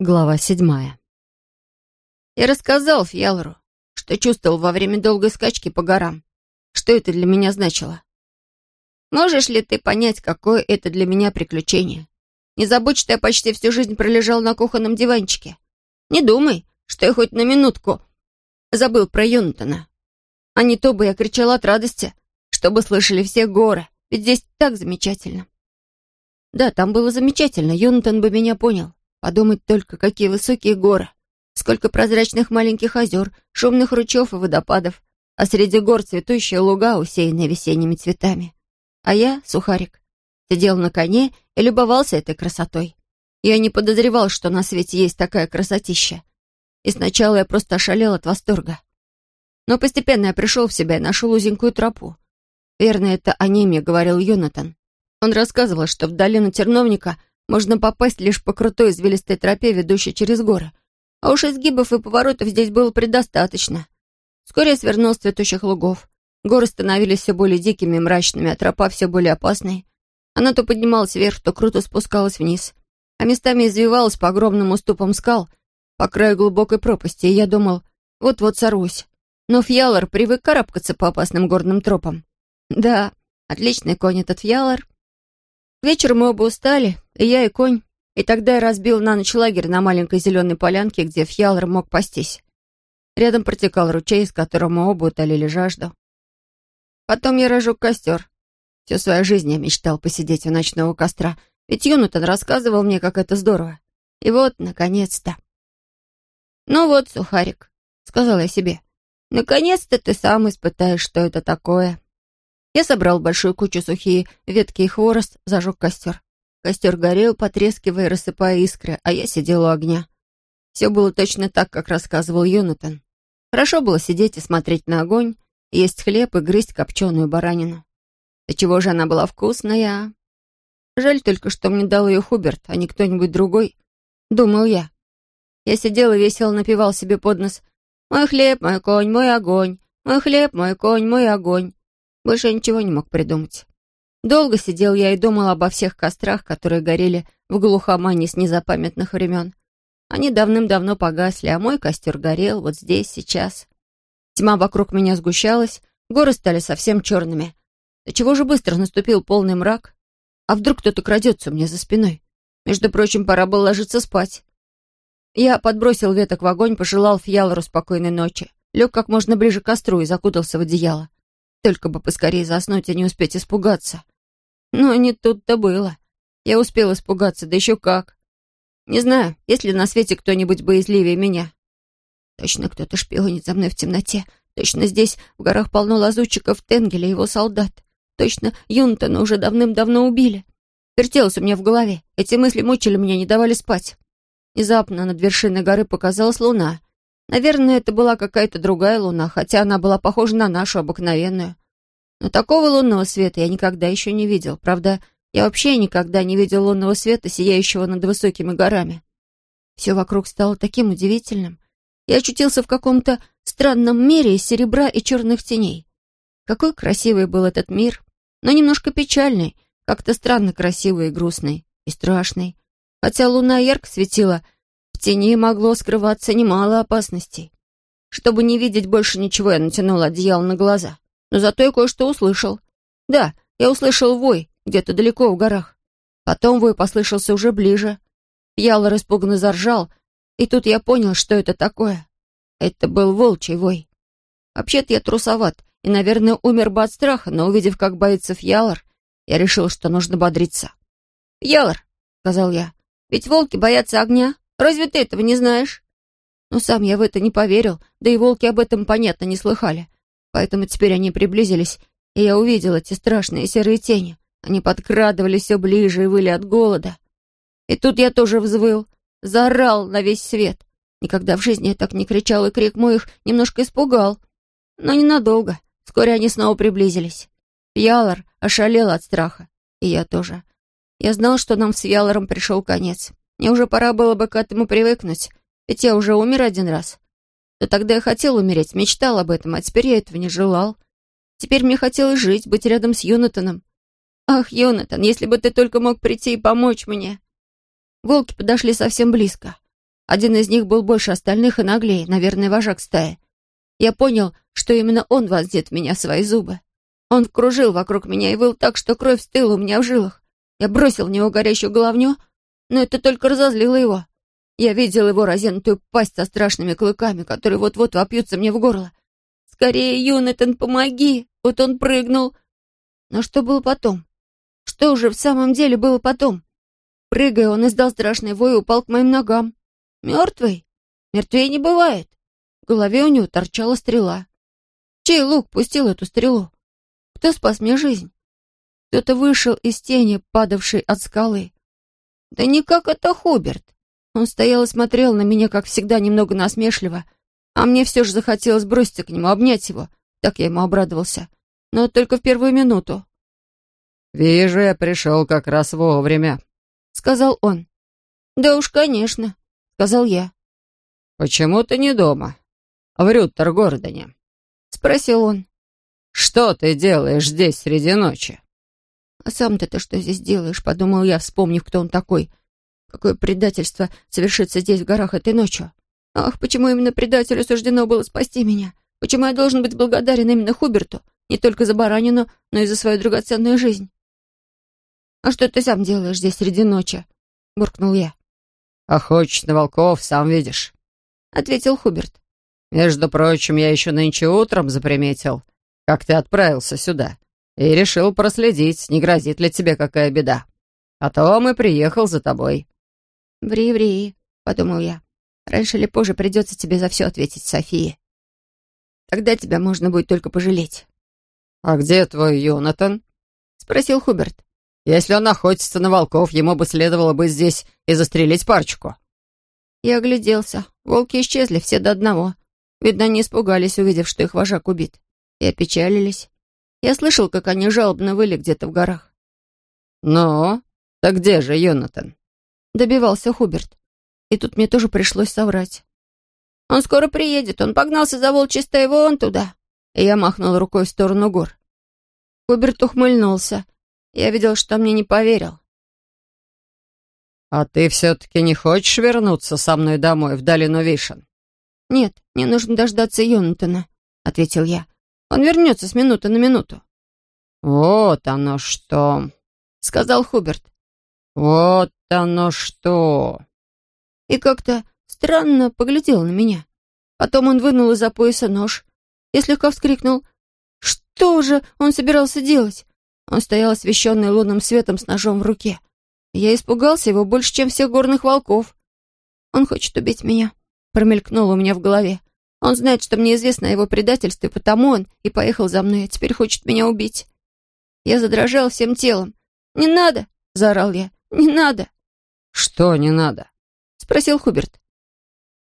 Глава седьмая. Я рассказал Фьялору, что чувствовал во время долгой скачки по горам. Что это для меня значило? Можешь ли ты понять, какое это для меня приключение? Не забудь, что я почти всю жизнь пролежал на кухонном диванчике. Не думай, что я хоть на минутку забыл про Юнтона. А не то бы я кричал от радости, чтобы слышали все горы, ведь здесь так замечательно. Да, там было замечательно, Юнтон бы меня понял. Подумать только, какие высокие горы, сколько прозрачных маленьких озер, шумных ручьев и водопадов, а среди гор цветущие луга, усеянные весенними цветами. А я, сухарик, сидел на коне и любовался этой красотой. Я не подозревал, что на свете есть такая красотища. И сначала я просто ошалел от восторга. Но постепенно я пришел в себя и нашел узенькую тропу. Верно, это о ней мне говорил Йонатан. Он рассказывал, что в долину Терновника — можно попасть лишь по крутой извилистой тропе, ведущей через горы. А уж изгибов и поворотов здесь было предостаточно. Вскоре я свернул с цветущих лугов. Горы становились все более дикими и мрачными, а тропа все более опасной. Она то поднималась вверх, то круто спускалась вниз, а местами извивалась по огромным уступам скал, по краю глубокой пропасти, и я думал, вот-вот сорвусь. Но Фьялор привык карабкаться по опасным горным тропам. Да, отличный конь этот Фьялор. Вечером мы оба устали, и я, и конь. И тогда я разбил на ночь лагерь на маленькой зеленой полянке, где Фьялр мог пастись. Рядом протекал ручей, из которого мы оба утолили жажду. Потом я разжег костер. Всю свою жизнь я мечтал посидеть у ночного костра, ведь Юнутон рассказывал мне, как это здорово. И вот, наконец-то. «Ну вот, сухарик», — сказал я себе, — «наконец-то ты сам испытаешь, что это такое». Я собрал большую кучу сухие ветки и хворост, зажег костер. Костер горел, потрескивая, рассыпая искры, а я сидел у огня. Все было точно так, как рассказывал Йонатан. Хорошо было сидеть и смотреть на огонь, есть хлеб и грызть копченую баранину. Да чего же она была вкусная. Жаль только, что мне дал ее Хуберт, а не кто-нибудь другой. Думал я. Я сидел и весело напевал себе под нос «Мой хлеб, мой конь, мой огонь, мой хлеб, мой конь, мой огонь». Больше я ничего не мог придумать. Долго сидел я и думал обо всех кострах, которые горели в глухомане с незапамятных времен. Они давным-давно погасли, а мой костер горел вот здесь, сейчас. Тьма вокруг меня сгущалась, горы стали совсем черными. Да чего же быстро наступил полный мрак? А вдруг кто-то крадется у меня за спиной? Между прочим, пора было ложиться спать. Я подбросил веток в огонь, пожелал Фьялору спокойной ночи, лег как можно ближе к костру и закутался в одеяло. Только бы поскорее заснуть и не успеть испугаться. Но не тут-то было. Я успел испугаться, да еще как. Не знаю, есть ли на свете кто-нибудь боязливее меня. Точно кто-то шпионит за мной в темноте. Точно здесь, в горах, полно лазутчиков Тенгеля и его солдат. Точно Юнтона уже давным-давно убили. Вертелось у меня в голове. Эти мысли мучили меня, не давали спать. Внезапно над вершиной горы показалась луна. Наверное, это была какая-то другая луна, хотя она была похожа на нашу, обыкновенную. Но такого лунного света я никогда еще не видел. Правда, я вообще никогда не видел лунного света, сияющего над высокими горами. Все вокруг стало таким удивительным. Я очутился в каком-то странном мире из серебра и черных теней. Какой красивый был этот мир, но немножко печальный, как-то странно красивый и грустный, и страшный. Хотя луна ярко светила, тени могло скрываться немало опасностей. Чтобы не видеть больше ничего, я натянула одеяло на глаза. Но зато я кое-что услышал. Да, я услышал вой где-то далеко в горах. Потом вой послышался уже ближе. Ялор испуганно заржал, и тут я понял, что это такое. Это был волчий вой. Вообще-то я трусоват, и, наверное, умер бы от страха, но, увидев, как боится Фьялор, я решил, что нужно бодриться. «Фьялор», — сказал я, — «ведь волки боятся огня. Разве ты этого не знаешь?» Но сам я в это не поверил, да и волки об этом, понятно, не слыхали. Поэтому теперь они приблизились, и я увидел эти страшные серые тени. Они подкрадывались все ближе и выли от голода. И тут я тоже взвыл, заорал на весь свет. Никогда в жизни я так не кричал, и крик мой их немножко испугал. Но ненадолго. Вскоре они снова приблизились. Ялор ошалел от страха. И я тоже. Я знал, что нам с Ялором пришел конец. Мне уже пора было бы к этому привыкнуть, ведь я уже умер один раз. Но тогда я хотел умереть, мечтал об этом, а теперь я этого не желал. Теперь мне хотелось жить, быть рядом с Юнатаном. Ах, Юнатан, если бы ты только мог прийти и помочь мне. Волки подошли совсем близко. Один из них был больше остальных и наглее, наверное, вожак стаи. Я понял, что именно он воздет в меня свои зубы. Он кружил вокруг меня и выл так, что кровь стыла у меня в жилах. Я бросил в него горящую головню, но это только разозлило его. Я видел его разинутую пасть со страшными клыками, которые вот-вот вопьются мне в горло. «Скорее, Юнатан, помоги!» Вот он прыгнул. Но что было потом? Что уже в самом деле было потом? Прыгая, он издал страшный вой и упал к моим ногам. Мертвый? Мертвее не бывает. В голове у него торчала стрела. Чей лук пустил эту стрелу? Кто спас мне жизнь? Кто-то вышел из тени, падавшей от скалы. Да никак это Хуберт. Он стоял и смотрел на меня, как всегда, немного насмешливо, а мне все же захотелось броситься к нему, обнять его. Так я ему обрадовался. Но только в первую минуту. «Вижу, я пришел как раз вовремя», — сказал он. «Да уж, конечно», — сказал я. «Почему ты не дома? В Рюттер-Гордоне?» — спросил он. «Что ты делаешь здесь среди ночи?» «А сам-то что здесь делаешь?» — подумал я, вспомнив, кто он такой. «Какое предательство совершится здесь в горах этой ночью? Ах, почему именно предателю суждено было спасти меня? Почему я должен быть благодарен именно Хуберту? Не только за баранину, но и за свою драгоценную жизнь?» «А что ты сам делаешь здесь среди ночи?» — буркнул я. «Охочешь на волков, сам видишь», — ответил Хуберт. «Между прочим, я еще нынче утром заприметил, как ты отправился сюда и решил проследить, не грозит ли тебе какая беда. А то мы приехал за тобой». «Ври-ври», — подумал я. «Раньше или позже придется тебе за все ответить, София. Тогда тебя можно будет только пожалеть». «А где твой Йонатан?» — спросил Хуберт. «Если он охотится на волков, ему бы следовало быть здесь и застрелить парочку». Я огляделся. Волки исчезли все до одного. Видно, они испугались, увидев, что их вожак убит. И опечалились. Я слышал, как они жалобно выли где-то в горах. «Ну, так где же Йонатан?» Добивался Хуберт. И тут мне тоже пришлось соврать. «Он скоро приедет. Он погнался за волчьей стаей вон туда». И я махнул рукой в сторону гор. Хуберт ухмыльнулся. Я видел, что мне не поверил. «А ты все-таки не хочешь вернуться со мной домой, в долину Вишен?» «Нет, мне нужно дождаться Йонатана», — ответил я. Он вернется с минуты на минуту». «Вот оно что», — сказал Хуберт. «Вот оно что». И как-то странно поглядел на меня. Потом он вынул из-за пояса нож. Я слегка вскрикнул. Что же он собирался делать? Он стоял освещенный лунным светом с ножом в руке. Я испугался его больше, чем всех горных волков. «Он хочет убить меня», — промелькнуло у меня в голове. Он знает, что мне известно о его предательстве, потому он и поехал за мной, а теперь хочет меня убить. Я задрожал всем телом. «Не надо!» — заорал я. «Не надо!» «Что не надо?» — спросил Хуберт.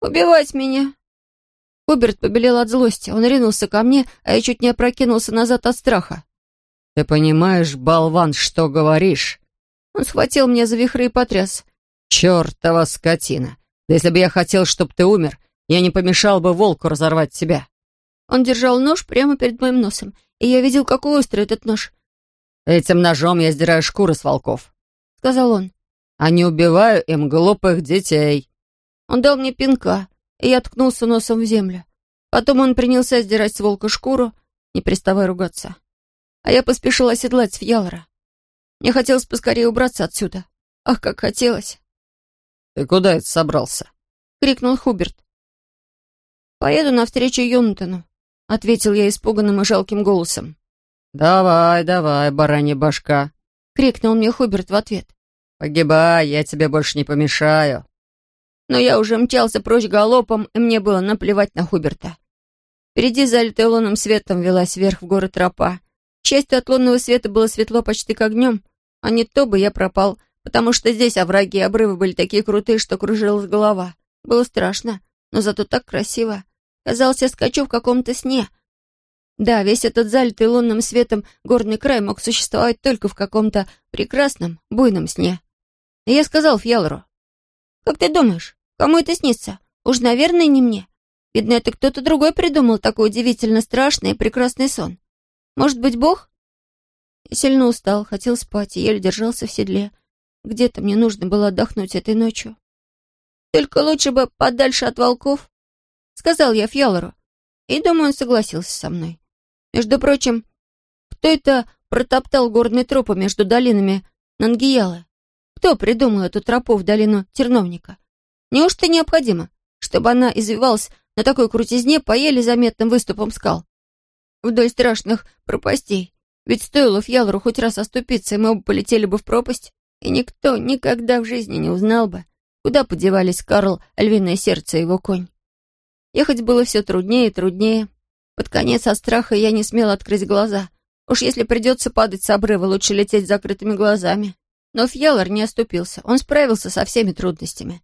«Убивать меня!» Хуберт побелел от злости. Он ринулся ко мне, а я чуть не опрокинулся назад от страха. «Ты понимаешь, болван, что говоришь?» Он схватил меня за вихры и потряс. «Чертова скотина! Да если бы я хотел, чтобы ты умер, я не помешал бы волку разорвать себя. Он держал нож прямо перед моим носом, и я видел, какой острый этот нож. «Этим ножом я сдираю шкуры с волков», — сказал он. «А не убиваю им глупых детей». Он дал мне пинка, и я ткнулся носом в землю. Потом он принялся сдирать с волка шкуру, не переставая ругаться. А я поспешил оседлать Фьялора. Мне хотелось поскорее убраться отсюда. Ах, как хотелось. «Ты куда это собрался?» — крикнул Хуберт. «Поеду навстречу Йонатану», — ответил я испуганным и жалким голосом. «Давай, давай, баранья башка», — крикнул мне Хуберт в ответ. «Погибай, я тебе больше не помешаю». Но я уже мчался прочь галопом, и мне было наплевать на Хуберта. Впереди, залитая лунным светом, велась вверх в горы тропа. К счастью, от лунного света было светло почти как днем, а не то бы я пропал, потому что здесь овраги и обрывы были такие крутые, что кружилась голова. Было страшно но зато так красиво. Казалось, я скачу в каком-то сне. Да, весь этот залитый лунным светом горный край мог существовать только в каком-то прекрасном, буйном сне. И я сказал Фьялору, «Как ты думаешь, кому это снится? Уж, наверное, не мне. Видно, это кто-то другой придумал такой удивительно страшный и прекрасный сон. Может быть, Бог?» Я сильно устал, хотел спать и еле держался в седле. Где-то мне нужно было отдохнуть этой ночью. Только лучше бы подальше от волков», — сказал я Фьялору. И, думаю, он согласился со мной. Между прочим, кто это протоптал горные тропы между долинами Нангиялы? Кто придумал эту тропу в долину Терновника? Неужто необходимо, чтобы она извивалась на такой крутизне по еле заметным выступам скал? Вдоль страшных пропастей. Ведь стоило Фьялору хоть раз оступиться, и мы оба полетели бы в пропасть, и никто никогда в жизни не узнал бы, куда подевались Карл, львиное сердце и его конь. Ехать было все труднее и труднее. Под конец от страха я не смела открыть глаза. Уж если придется падать с обрыва, лучше лететь с закрытыми глазами. Но Фьялор не оступился, он справился со всеми трудностями.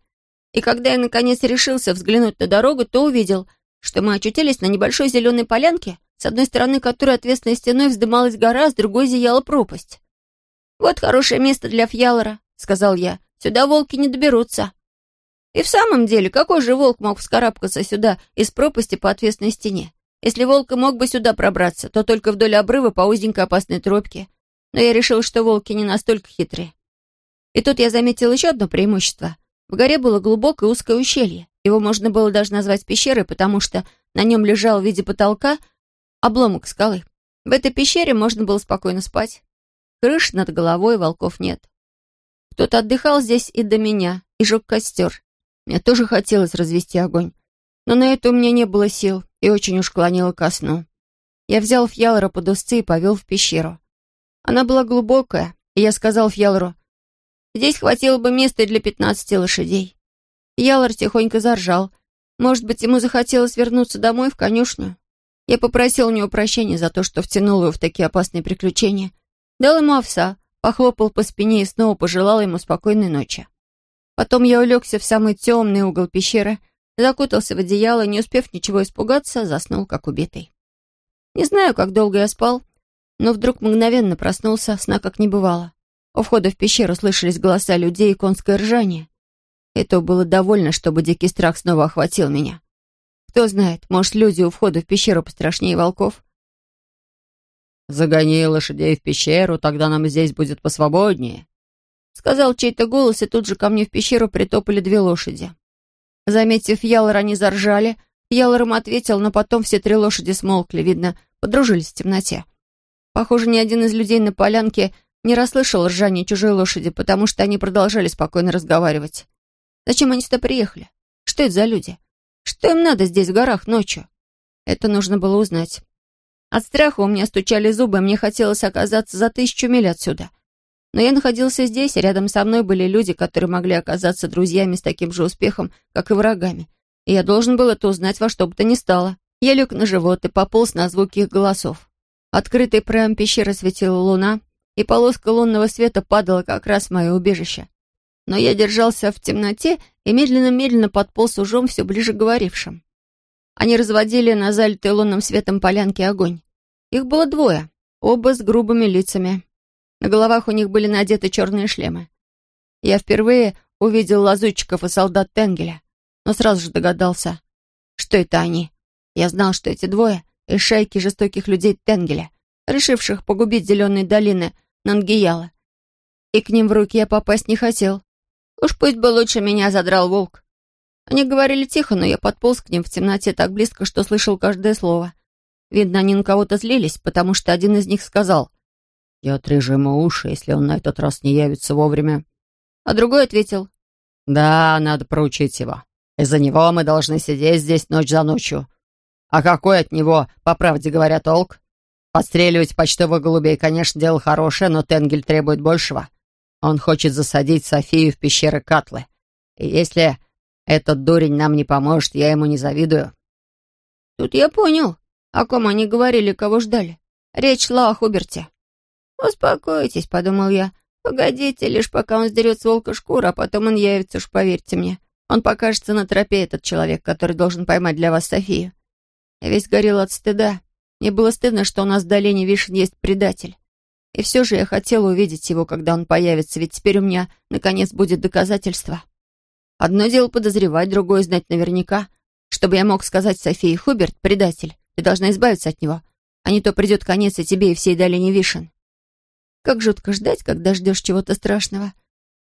И когда я, наконец, решился взглянуть на дорогу, то увидел, что мы очутились на небольшой зеленой полянке, с одной стороны которой отвесной стеной вздымалась гора, с другой зияла пропасть. «Вот хорошее место для Фьялора», — сказал я. «Сюда волки не доберутся». И в самом деле, какой же волк мог вскарабкаться сюда из пропасти по отвесной стене? Если волк и мог бы сюда пробраться, то только вдоль обрыва по узенькой опасной тропке. Но я решил, что волки не настолько хитрые. И тут я заметил еще одно преимущество. В горе было глубокое узкое ущелье. Его можно было даже назвать пещерой, потому что на нем лежал в виде потолка обломок скалы. В этой пещере можно было спокойно спать. Крыш над головой, волков нет. Кто-то отдыхал здесь и до меня, и жег костер. Мне тоже хотелось развести огонь. Но на это у меня не было сил, и очень уж клонила ко сну. Я взял Фьялора под узцы и повел в пещеру. Она была глубокая, и я сказал Фьялору, «Здесь хватило бы места для пятнадцати лошадей». Фьялор тихонько заржал. Может быть, ему захотелось вернуться домой в конюшню. Я попросил у него прощения за то, что втянул его в такие опасные приключения. Дал ему овса, похлопал по спине и снова пожелал ему спокойной ночи. Потом я улегся в самый темный угол пещеры, закутался в одеяло, не успев ничего испугаться, заснул как убитый. Не знаю, как долго я спал, но вдруг мгновенно проснулся, сна как не бывало. У входа в пещеру слышались голоса людей и конское ржание. Этого было довольно, чтобы дикий страх снова охватил меня. Кто знает, может, люди у входа в пещеру пострашнее волков? «Загони лошадей в пещеру, тогда нам здесь будет посвободнее», сказал чей-то голос, и тут же ко мне в пещеру притопали две лошади. Заметив Ялор, они заржали. Ялор им ответил, но потом все три лошади смолкли, видно, подружились в темноте. Похоже, ни один из людей на полянке не расслышал ржания чужой лошади, потому что они продолжали спокойно разговаривать. Зачем они сюда приехали? Что это за люди? Что им надо здесь, в горах, ночью? Это нужно было узнать. От страха у меня стучали зубы, мне хотелось оказаться за тысячу миль отсюда — но я находился здесь, рядом со мной были люди, которые могли оказаться друзьями с таким же успехом, как и врагами. И я должен был это узнать во что бы то ни стало. Я лег на живот и пополз на звуки их голосов. Открытой проем пещеры светила луна, и полоска лунного света падала как раз в мое убежище. Но я держался в темноте и медленно-медленно подполз ужом все ближе говорившим. Они разводили на залитой лунным светом полянке огонь. Их было двое, оба с грубыми лицами. На головах у них были надеты черные шлемы. Я впервые увидел лазутчиков и солдат Тенгеля, но сразу же догадался, что это они. Я знал, что эти двое из шайки жестоких людей Тенгеля, решивших погубить зеленые долины Нангияла. И к ним в руки я попасть не хотел. Уж пусть бы лучше меня задрал волк. Они говорили тихо, но я подполз к ним в темноте так близко, что слышал каждое слово. Видно, они на кого-то злились, потому что один из них сказал — «Я отрежу ему уши, если он на этот раз не явится вовремя». А другой ответил. «Да, надо проучить его. Из-за него мы должны сидеть здесь ночь за ночью. А какой от него, по правде говоря, толк? Подстреливать почтовых голубей, конечно, дело хорошее, но Тенгель требует большего. Он хочет засадить Софию в пещеры Катлы. И если этот дурень нам не поможет, я ему не завидую». Тут я понял, о ком они говорили, кого ждали. Речь шла о Хуберте. «Успокойтесь», — подумал я. «Погодите, лишь пока он сдерет с волка шкуру, а потом он явится, уж поверьте мне. Он покажется на тропе, этот человек, который должен поймать для вас Софию». Я весь горел от стыда. Мне было стыдно, что у нас в долине Вишен есть предатель. И все же я хотела увидеть его, когда он появится, ведь теперь у меня, наконец, будет доказательство. Одно дело подозревать, другое знать наверняка. Чтобы я мог сказать Софии, Хуберт, предатель, ты должна избавиться от него, а не то придет конец и тебе, и всей долине Вишен. Как жутко ждать, когда ждешь чего-то страшного.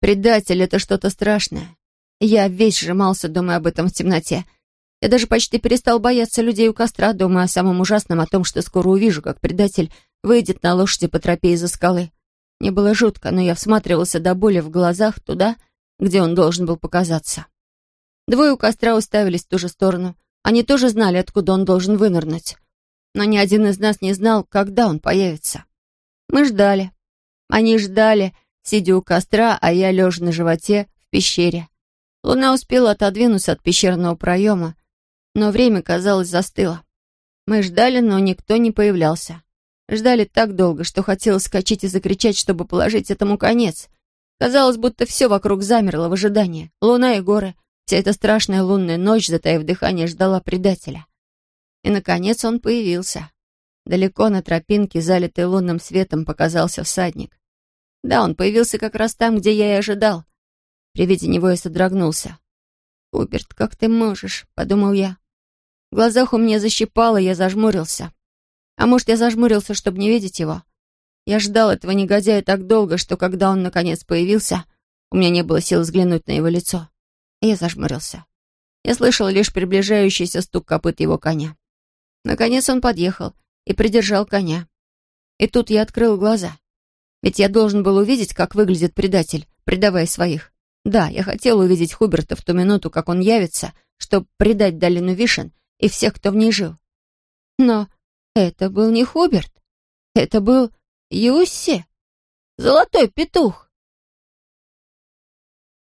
Предатель — это что-то страшное. Я весь сжимался, думая об этом в темноте. Я даже почти перестал бояться людей у костра, думая о самом ужасном, о том, что скоро увижу, как предатель выйдет на лошади по тропе из-за скалы. Мне было жутко, но я всматривался до боли в глазах туда, где он должен был показаться. Двое у костра уставились в ту же сторону. Они тоже знали, откуда он должен вынырнуть. Но ни один из нас не знал, когда он появится. Мы ждали. Они ждали, сидя у костра, а я лежа на животе в пещере. Луна успела отодвинуться от пещерного проема, но время, казалось, застыло. Мы ждали, но никто не появлялся. Ждали так долго, что хотелось скачать и закричать, чтобы положить этому конец. Казалось, будто все вокруг замерло в ожидании. Луна и горы, вся эта страшная лунная ночь, затаив дыхание, ждала предателя. И, наконец, он появился. Далеко на тропинке, залитой лунным светом, показался всадник. Да, он появился как раз там, где я и ожидал. При виде него я содрогнулся. «Уберт, как ты можешь?» — подумал я. В глазах у меня защипало, я зажмурился. А может, я зажмурился, чтобы не видеть его? Я ждал этого негодяя так долго, что когда он наконец появился, у меня не было сил взглянуть на его лицо. И я зажмурился. Я слышал лишь приближающийся стук копыт его коня. Наконец он подъехал и придержал коня. И тут я открыл глаза. Ведь я должен был увидеть, как выглядит предатель, предавая своих. Да, я хотел увидеть Хуберта в ту минуту, как он явится, чтобы предать долину Вишен и всех, кто в ней жил. Но это был не Хуберт. Это был Юсси, золотой петух.